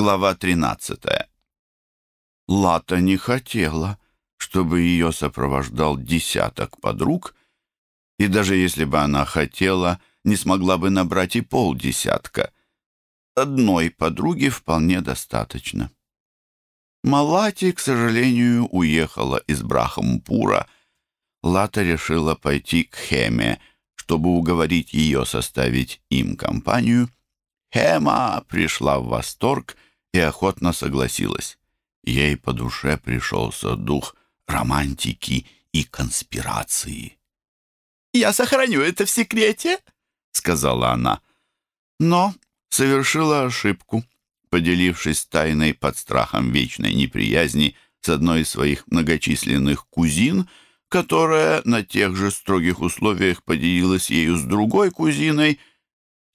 Глава 13. Лата не хотела, чтобы ее сопровождал десяток подруг, и даже если бы она хотела, не смогла бы набрать и полдесятка. Одной подруги вполне достаточно. Малати, к сожалению, уехала из Брахампура. Лата решила пойти к Хеме, чтобы уговорить ее составить им компанию. Хема пришла в восторг — и охотно согласилась. Ей по душе пришелся дух романтики и конспирации. «Я сохраню это в секрете», — сказала она. Но совершила ошибку, поделившись тайной под страхом вечной неприязни с одной из своих многочисленных кузин, которая на тех же строгих условиях поделилась ею с другой кузиной.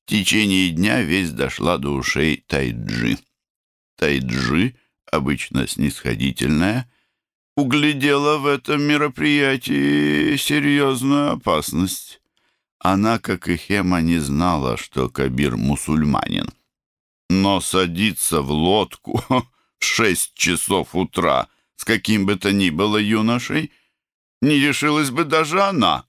В течение дня весть дошла до ушей Тайджи. Тайджи, обычно снисходительная, углядела в этом мероприятии серьезную опасность. Она, как и Хема, не знала, что Кабир мусульманин. Но садиться в лодку в шесть часов утра с каким бы то ни было юношей не решилась бы даже она.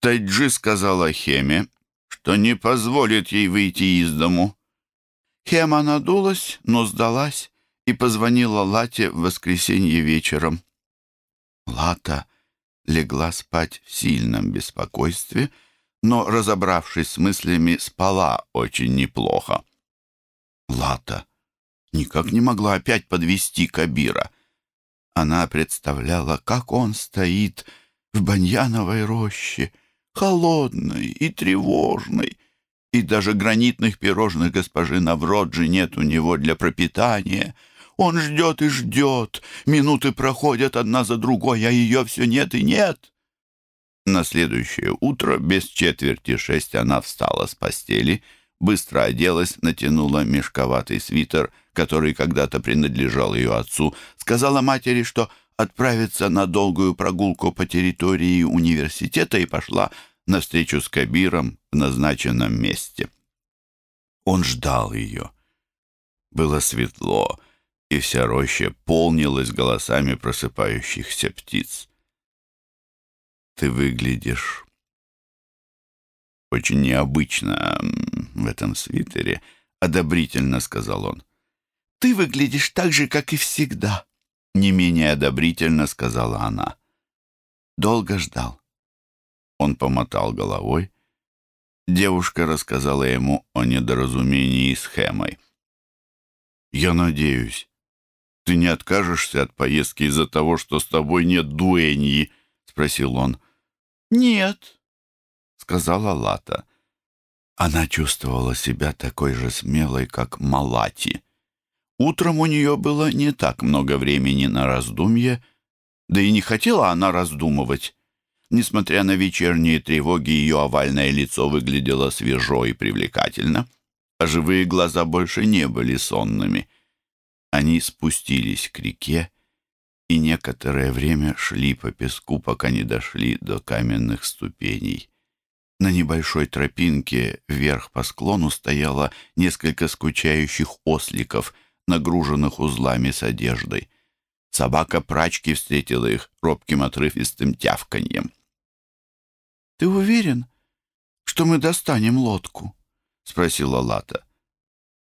Тайджи сказала Хеме, что не позволит ей выйти из дому. Хема надулась, но сдалась и позвонила Лате в воскресенье вечером. Лата легла спать в сильном беспокойстве, но, разобравшись с мыслями, спала очень неплохо. Лата никак не могла опять подвести Кабира. Она представляла, как он стоит в баньяновой роще, холодной и тревожной, и даже гранитных пирожных госпожи Навроджи нет у него для пропитания. Он ждет и ждет. Минуты проходят одна за другой, а ее все нет и нет. На следующее утро, без четверти шесть, она встала с постели, быстро оделась, натянула мешковатый свитер, который когда-то принадлежал ее отцу, сказала матери, что отправится на долгую прогулку по территории университета и пошла на встречу с Кабиром в назначенном месте. Он ждал ее. Было светло, и вся роща полнилась голосами просыпающихся птиц. «Ты выглядишь очень необычно в этом свитере», — одобрительно сказал он. «Ты выглядишь так же, как и всегда», — не менее одобрительно сказала она. «Долго ждал. Он помотал головой. Девушка рассказала ему о недоразумении с Хэмой. «Я надеюсь, ты не откажешься от поездки из-за того, что с тобой нет дуэньи?» — спросил он. «Нет», — сказала Лата. Она чувствовала себя такой же смелой, как Малати. Утром у нее было не так много времени на раздумье, да и не хотела она раздумывать. Несмотря на вечерние тревоги, ее овальное лицо выглядело свежо и привлекательно, а живые глаза больше не были сонными. Они спустились к реке и некоторое время шли по песку, пока не дошли до каменных ступеней. На небольшой тропинке вверх по склону стояло несколько скучающих осликов, нагруженных узлами с одеждой. Собака прачки встретила их робким отрывистым тявканьем. «Ты уверен, что мы достанем лодку?» — спросила Лата.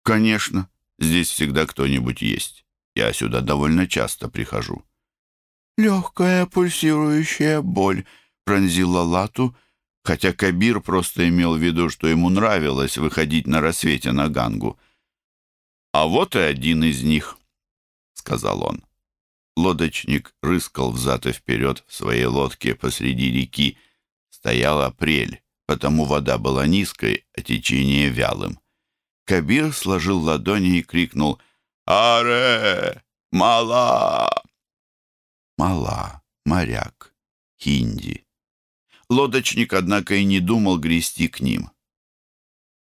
«Конечно. Здесь всегда кто-нибудь есть. Я сюда довольно часто прихожу». Легкая пульсирующая боль пронзила Лату, хотя Кабир просто имел в виду, что ему нравилось выходить на рассвете на Гангу. «А вот и один из них», — сказал он. Лодочник рыскал взад и вперед в своей лодке посреди реки, Стоял апрель, потому вода была низкой, а течение вялым. Кабир сложил ладони и крикнул «Аре! Мала!» Мала, моряк, хинди. Лодочник, однако, и не думал грести к ним.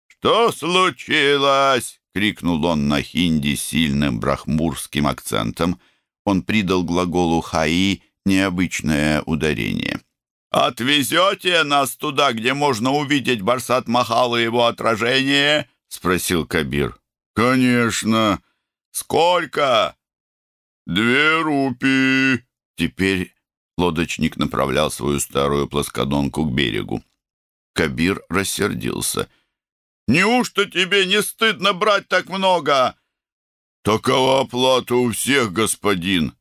«Что случилось?» — крикнул он на хинди сильным брахмурским акцентом. Он придал глаголу «хаи» необычное ударение. «Отвезете нас туда, где можно увидеть Барсат Махал и его отражение?» — спросил Кабир. «Конечно! Сколько?» «Две рупии!» Теперь лодочник направлял свою старую плоскодонку к берегу. Кабир рассердился. «Неужто тебе не стыдно брать так много?» «Такова оплата у всех, господин!»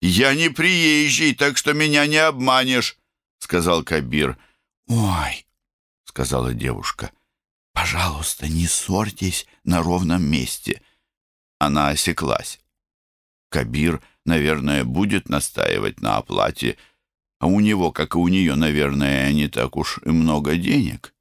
«Я не приезжий, так что меня не обманешь», — сказал Кабир. «Ой», — сказала девушка, — «пожалуйста, не ссорьтесь на ровном месте». Она осеклась. Кабир, наверное, будет настаивать на оплате, а у него, как и у нее, наверное, не так уж и много денег.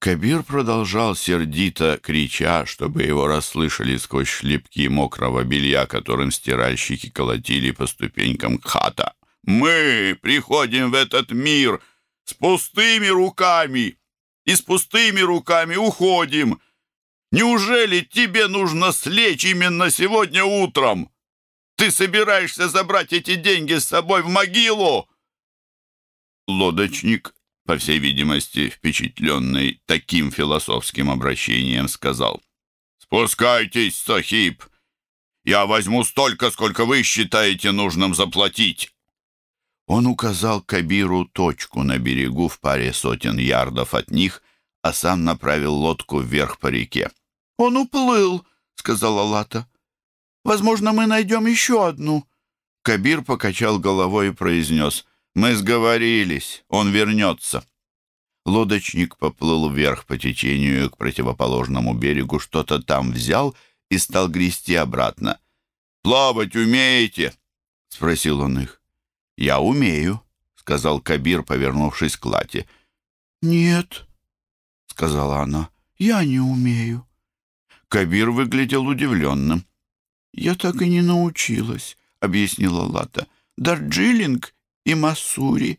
Кабир продолжал сердито, крича, чтобы его расслышали сквозь шлепки мокрого белья, которым стиральщики колотили по ступенькам хата. «Мы приходим в этот мир с пустыми руками и с пустыми руками уходим. Неужели тебе нужно слечь именно сегодня утром? Ты собираешься забрать эти деньги с собой в могилу?» Лодочник по всей видимости, впечатленный таким философским обращением, сказал «Спускайтесь, Сахиб! Я возьму столько, сколько вы считаете нужным заплатить!» Он указал Кабиру точку на берегу в паре сотен ярдов от них, а сам направил лодку вверх по реке. «Он уплыл», — сказала Лата. «Возможно, мы найдем еще одну». Кабир покачал головой и произнес — «Мы сговорились, он вернется». Лодочник поплыл вверх по течению к противоположному берегу, что-то там взял и стал грести обратно. «Плавать умеете?» — спросил он их. «Я умею», — сказал Кабир, повернувшись к Лате. «Нет», — сказала она, — «я не умею». Кабир выглядел удивленным. «Я так и не научилась», — объяснила Лата. «Дарджилинг и Массури».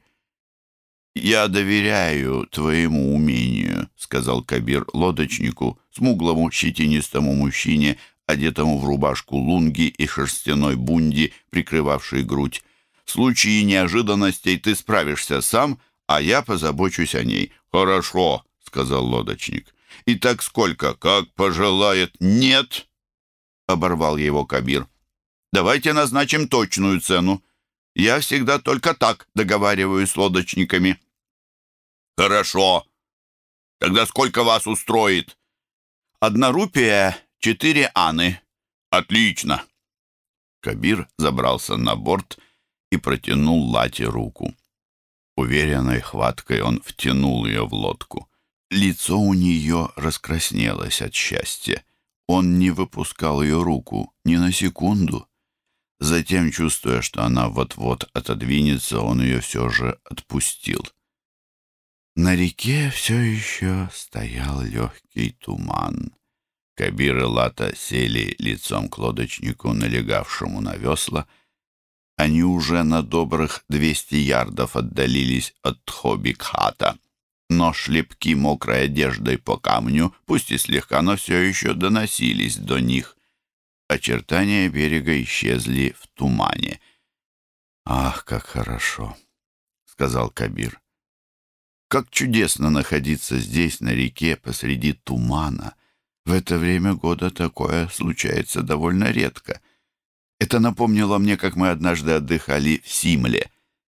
«Я доверяю твоему умению», — сказал Кабир лодочнику, смуглому щетинистому мужчине, одетому в рубашку лунги и шерстяной бунди, прикрывавшей грудь. «В случае неожиданностей ты справишься сам, а я позабочусь о ней». «Хорошо», — сказал лодочник. «И так сколько? Как пожелает?» «Нет», — оборвал его Кабир. «Давайте назначим точную цену. Я всегда только так договариваюсь с лодочниками». «Хорошо. Тогда сколько вас устроит?» «Одна рупия, четыре аны». «Отлично». Кабир забрался на борт и протянул Лате руку. Уверенной хваткой он втянул ее в лодку. Лицо у нее раскраснелось от счастья. Он не выпускал ее руку ни на секунду. Затем, чувствуя, что она вот-вот отодвинется, он ее все же отпустил. На реке все еще стоял легкий туман. Кабир и Лата сели лицом к лодочнику, налегавшему на весла. Они уже на добрых двести ярдов отдалились от Тхобикхата, но шлепки мокрой одеждой по камню, пусть и слегка, но все еще доносились до них. Очертания берега исчезли в тумане. «Ах, как хорошо!» — сказал Кабир. «Как чудесно находиться здесь, на реке, посреди тумана. В это время года такое случается довольно редко. Это напомнило мне, как мы однажды отдыхали в Симле.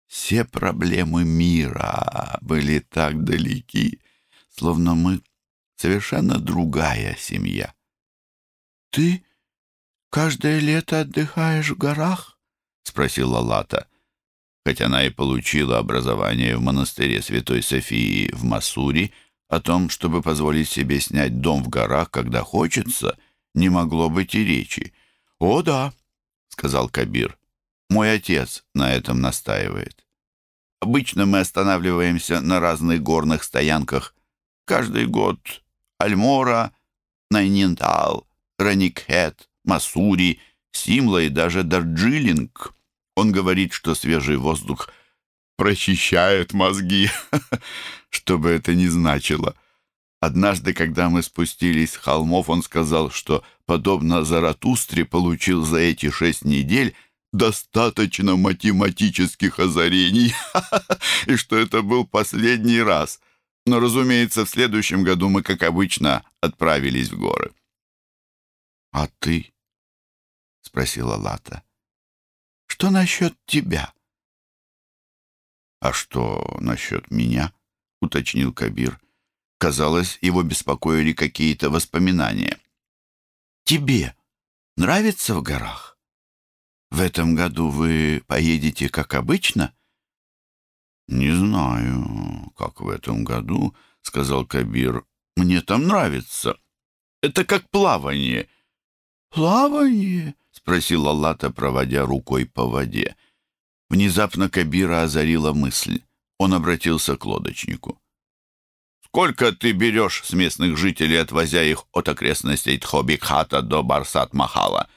Все проблемы мира были так далеки, словно мы совершенно другая семья». «Ты каждое лето отдыхаешь в горах?» — спросила Лата. Хоть она и получила образование в монастыре Святой Софии в Масури, о том, чтобы позволить себе снять дом в горах, когда хочется, не могло быть и речи. «О, да», — сказал Кабир, — «мой отец на этом настаивает. Обычно мы останавливаемся на разных горных стоянках. Каждый год Альмора, Найнинтал, Раникхет, Масури, Симла и даже Дарджилинг. Он говорит, что свежий воздух прочищает мозги, что бы это ни значило. Однажды, когда мы спустились с холмов, он сказал, что, подобно Заратустре, получил за эти шесть недель достаточно математических озарений, и что это был последний раз. Но, разумеется, в следующем году мы, как обычно, отправились в горы. «А ты?» — спросила Лата. «Что насчет тебя?» «А что насчет меня?» — уточнил Кабир. Казалось, его беспокоили какие-то воспоминания. «Тебе нравится в горах? В этом году вы поедете как обычно?» «Не знаю, как в этом году», — сказал Кабир. «Мне там нравится. Это как плавание». «Плавание?» — спросила Лата, проводя рукой по воде. Внезапно Кабира озарила мысль. Он обратился к лодочнику. «Сколько ты берешь с местных жителей, отвозя их от окрестностей Тхобикхата до Барсат-Махала?»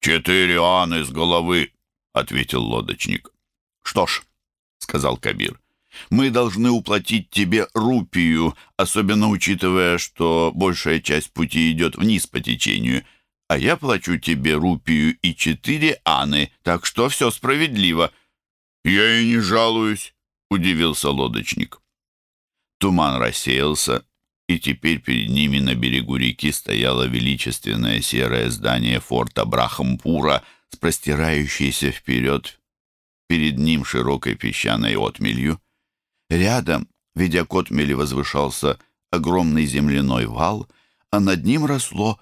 «Четыре аны с головы», — ответил лодочник. «Что ж», — сказал Кабир, — «мы должны уплатить тебе рупию, особенно учитывая, что большая часть пути идет вниз по течению» а я плачу тебе рупию и четыре аны, так что все справедливо». «Я и не жалуюсь», — удивился лодочник. Туман рассеялся, и теперь перед ними на берегу реки стояло величественное серое здание форта Брахампура с простирающейся вперед перед ним широкой песчаной отмелью. Рядом, видя к отмели, возвышался огромный земляной вал, а над ним росло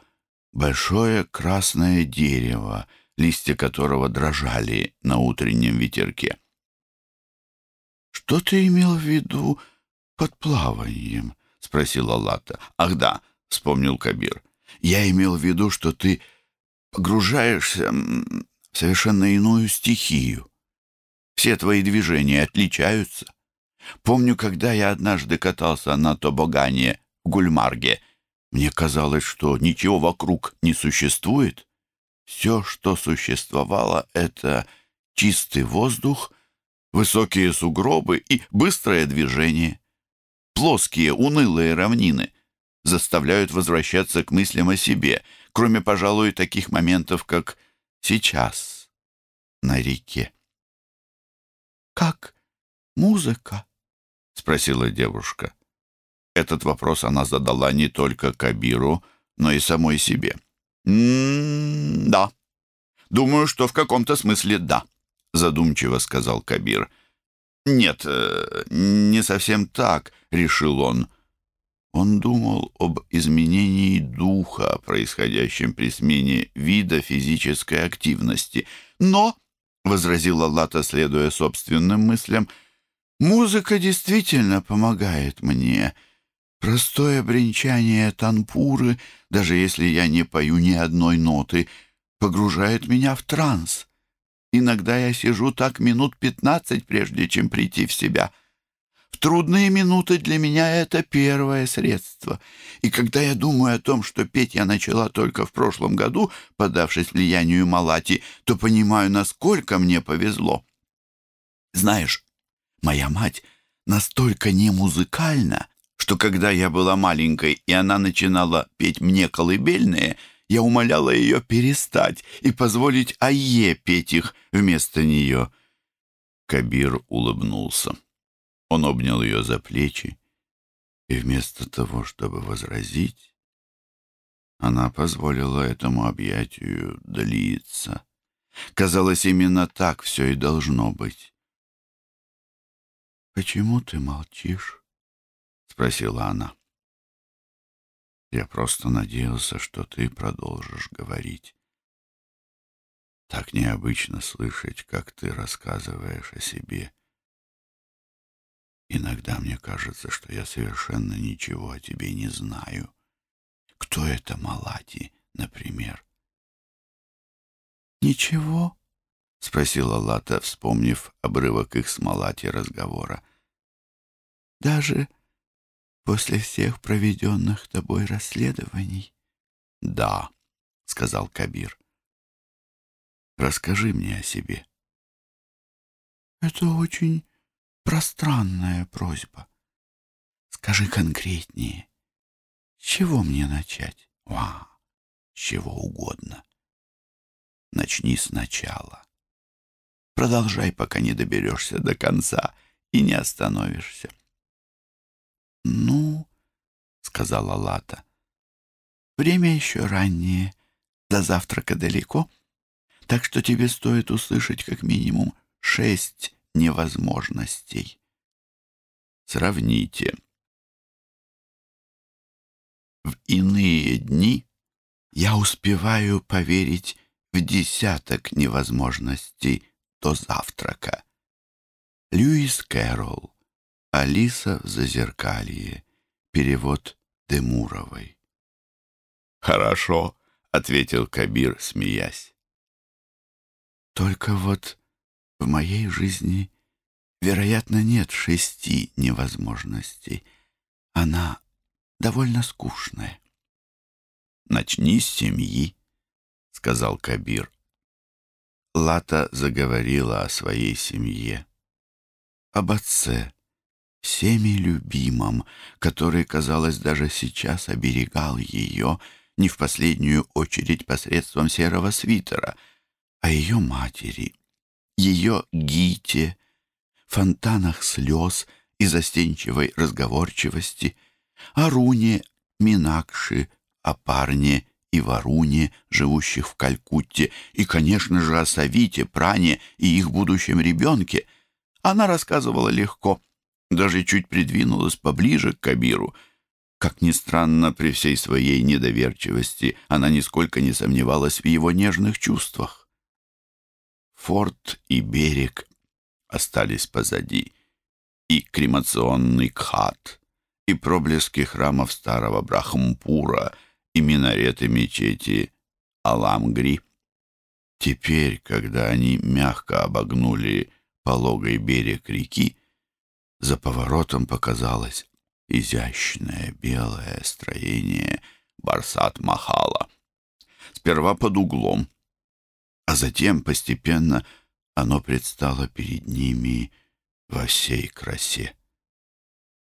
большое красное дерево, листья которого дрожали на утреннем ветерке. «Что ты имел в виду под плаванием?» — спросила Лата. «Ах да», — вспомнил Кабир. «Я имел в виду, что ты погружаешься в совершенно иную стихию. Все твои движения отличаются. Помню, когда я однажды катался на тобогане в Гульмарге — мне казалось, что ничего вокруг не существует. Все, что существовало, — это чистый воздух, высокие сугробы и быстрое движение. Плоские, унылые равнины заставляют возвращаться к мыслям о себе, кроме, пожалуй, таких моментов, как сейчас на реке. «Как музыка?» — спросила девушка. Этот вопрос она задала не только Кабиру, но и самой себе. «М-м, «Да. Думаю, что в каком-то смысле да», — задумчиво сказал Кабир. «Нет, э, не совсем так», — решил он. Он думал об изменении духа, происходящем при смене вида физической активности. «Но», — возразила Лата, следуя собственным мыслям, — «музыка действительно помогает мне». Простое бренчание танпуры, даже если я не пою ни одной ноты, погружает меня в транс. Иногда я сижу так минут пятнадцать, прежде чем прийти в себя. В трудные минуты для меня это первое средство. И когда я думаю о том, что петь я начала только в прошлом году, подавшись влиянию Малати, то понимаю, насколько мне повезло. Знаешь, моя мать настолько не музыкальна, что когда я была маленькой, и она начинала петь мне колыбельные, я умоляла ее перестать и позволить Айе петь их вместо нее. Кабир улыбнулся. Он обнял ее за плечи, и вместо того, чтобы возразить, она позволила этому объятию длиться. Казалось, именно так все и должно быть. «Почему ты молчишь?» спросила она. Я просто надеялся, что ты продолжишь говорить. Так необычно слышать, как ты рассказываешь о себе. Иногда мне кажется, что я совершенно ничего о тебе не знаю. Кто это Малати, например? Ничего, — спросила Лата, вспомнив обрывок их с Малати разговора. Даже после всех проведенных тобой расследований? — Да, — сказал Кабир. — Расскажи мне о себе. — Это очень пространная просьба. Скажи конкретнее. С чего мне начать? Ва, с чего угодно. Начни сначала. Продолжай, пока не доберешься до конца и не остановишься. — «Ну, — сказала Лата, — время еще раннее. До завтрака далеко, так что тебе стоит услышать как минимум шесть невозможностей. Сравните. В иные дни я успеваю поверить в десяток невозможностей до завтрака. Льюис Кэрролл. Алиса в Зазеркалье. Перевод Демуровой. «Хорошо», — ответил Кабир, смеясь. «Только вот в моей жизни, вероятно, нет шести невозможностей. Она довольно скучная». «Начни с семьи», — сказал Кабир. Лата заговорила о своей семье, об отце, всеми любимом, который, казалось, даже сейчас оберегал ее, не в последнюю очередь посредством серого свитера, о ее матери, ее Гите, фонтанах слез и застенчивой разговорчивости, о Руне, Минакши, о парне и Варуне, живущих в Калькутте, и, конечно же, о Савите, Пране и их будущем ребенке. Она рассказывала легко, даже чуть придвинулась поближе к Кабиру. Как ни странно, при всей своей недоверчивости она нисколько не сомневалась в его нежных чувствах. Форт и берег остались позади, и кремационный кхат, и проблески храмов старого Брахмпура — и минареты мечети Аламгри. Теперь, когда они мягко обогнули пологой берег реки, за поворотом показалось изящное белое строение Барсат-Махала. Сперва под углом, а затем постепенно оно предстало перед ними во всей красе.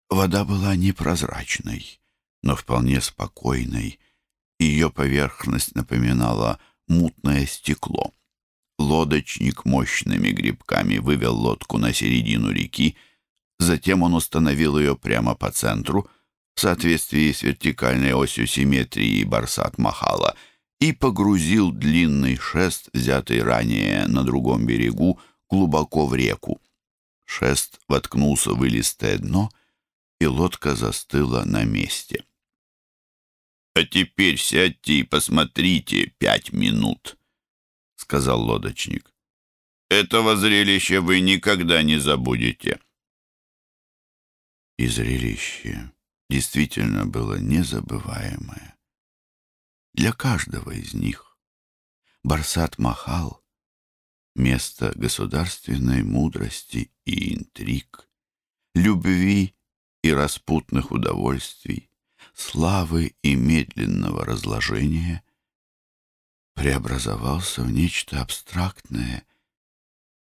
Вода была непрозрачной, но вполне спокойной, ее поверхность напоминала мутное стекло. Лодочник мощными грибками вывел лодку на середину реки, затем он установил ее прямо по центру, в соответствии с вертикальной осью симметрии Барсат Махала, и погрузил длинный шест, взятый ранее на другом берегу, глубоко в реку. Шест воткнулся в илистое дно, и лодка застыла на месте. «А теперь сядьте и посмотрите пять минут», — сказал лодочник. «Этого зрелища вы никогда не забудете». И зрелище действительно было незабываемое. Для каждого из них Барсат Махал — место государственной мудрости и интриг, любви и распутных удовольствий, славы и медленного разложения преобразовался в нечто абстрактное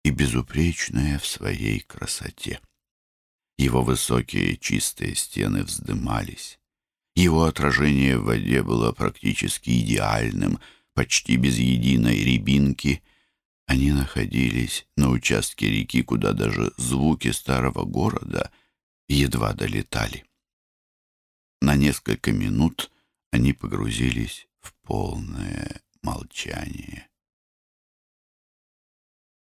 и безупречное в своей красоте. Его высокие чистые стены вздымались. Его отражение в воде было практически идеальным, почти без единой рябинки. Они находились на участке реки, куда даже звуки старого города едва долетали. На несколько минут они погрузились в полное молчание.